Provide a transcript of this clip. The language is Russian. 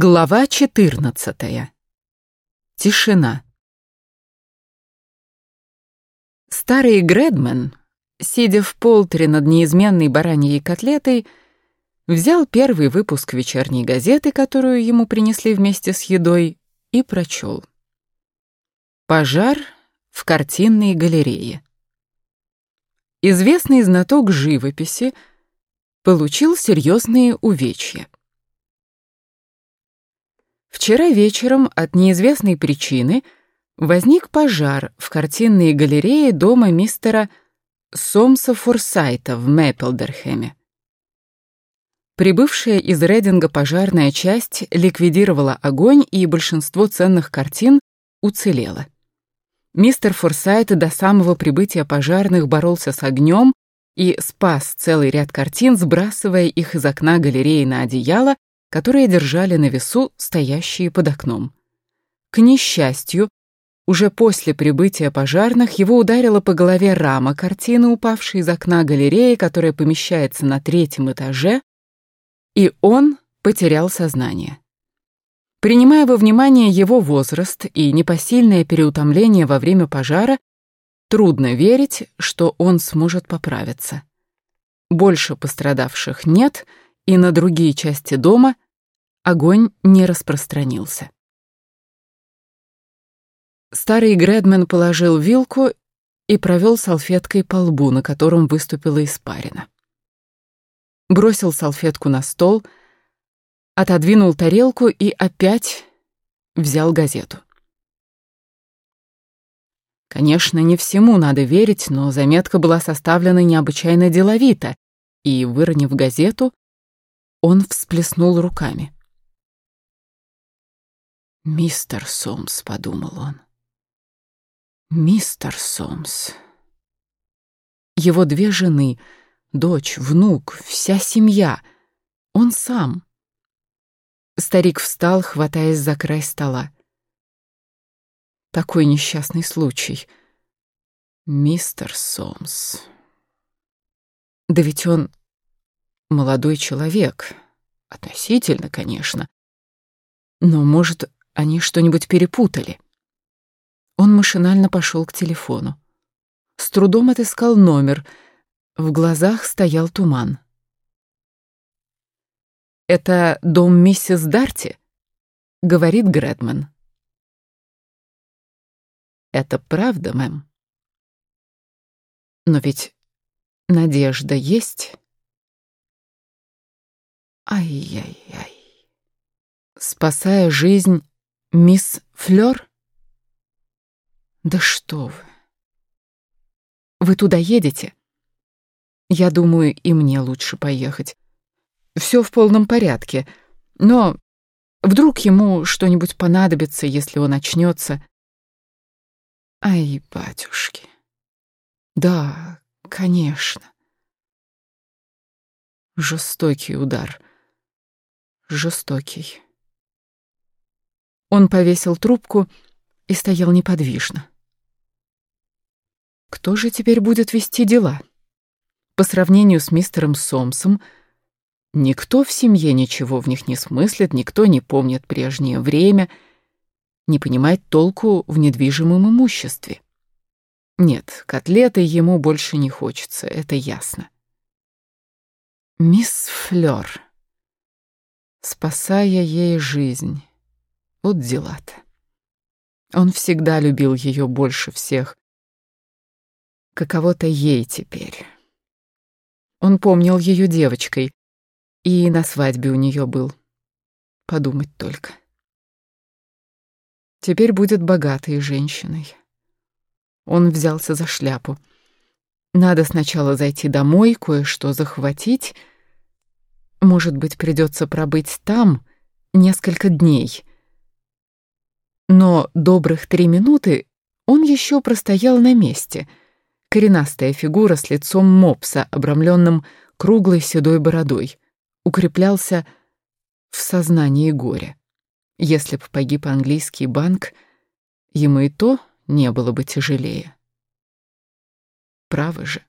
Глава 14. Тишина. Старый Гредмен, сидя в полтре над неизменной бараньей котлетой, взял первый выпуск вечерней газеты, которую ему принесли вместе с едой, и прочел. Пожар в картинной галерее. Известный знаток живописи получил серьезные увечья. Вчера вечером от неизвестной причины возник пожар в картинной галерее дома мистера Сомса Форсайта в Мэпплдерхэме. Прибывшая из Рединга пожарная часть ликвидировала огонь, и большинство ценных картин уцелело. Мистер Форсайт до самого прибытия пожарных боролся с огнем и спас целый ряд картин, сбрасывая их из окна галереи на одеяло которые держали на весу стоящие под окном. К несчастью, уже после прибытия пожарных его ударила по голове рама картины, упавшей из окна галереи, которая помещается на третьем этаже, и он потерял сознание. Принимая во внимание его возраст и непосильное переутомление во время пожара, трудно верить, что он сможет поправиться. Больше пострадавших нет — и на другие части дома огонь не распространился. Старый Гредмен положил вилку и провел салфеткой по лбу, на котором выступила испарина. Бросил салфетку на стол, отодвинул тарелку и опять взял газету. Конечно, не всему надо верить, но заметка была составлена необычайно деловито, и, выронив газету, он всплеснул руками. «Мистер Сомс», — подумал он. «Мистер Сомс». Его две жены, дочь, внук, вся семья. Он сам. Старик встал, хватаясь за край стола. Такой несчастный случай. Мистер Сомс. Да ведь он молодой человек. Относительно, конечно. Но, может, они что-нибудь перепутали. Он машинально пошел к телефону. С трудом отыскал номер. В глазах стоял туман. «Это дом миссис Дарти?» — говорит Гредман. «Это правда, мэм. Но ведь надежда есть?» Ай-яй-яй. Спасая жизнь мисс Флёр? Да что вы. Вы туда едете? Я думаю, и мне лучше поехать. Все в полном порядке. Но вдруг ему что-нибудь понадобится, если он очнется. Ай, батюшки. Да, конечно. Жестокий удар жестокий. Он повесил трубку и стоял неподвижно. Кто же теперь будет вести дела? По сравнению с мистером Сомсом, никто в семье ничего в них не смыслит, никто не помнит прежнее время, не понимает толку в недвижимом имуществе. Нет, котлеты ему больше не хочется, это ясно. Мисс Флёр спасая ей жизнь. Вот дела-то. Он всегда любил ее больше всех. Каково-то ей теперь. Он помнил ее девочкой, и на свадьбе у нее был. Подумать только. Теперь будет богатой женщиной. Он взялся за шляпу. Надо сначала зайти домой, кое-что захватить — может быть, придется пробыть там несколько дней. Но добрых три минуты он еще простоял на месте. Коренастая фигура с лицом мопса, обрамленным круглой седой бородой, укреплялся в сознании горя. Если б погиб английский банк, ему и то не было бы тяжелее. Право же.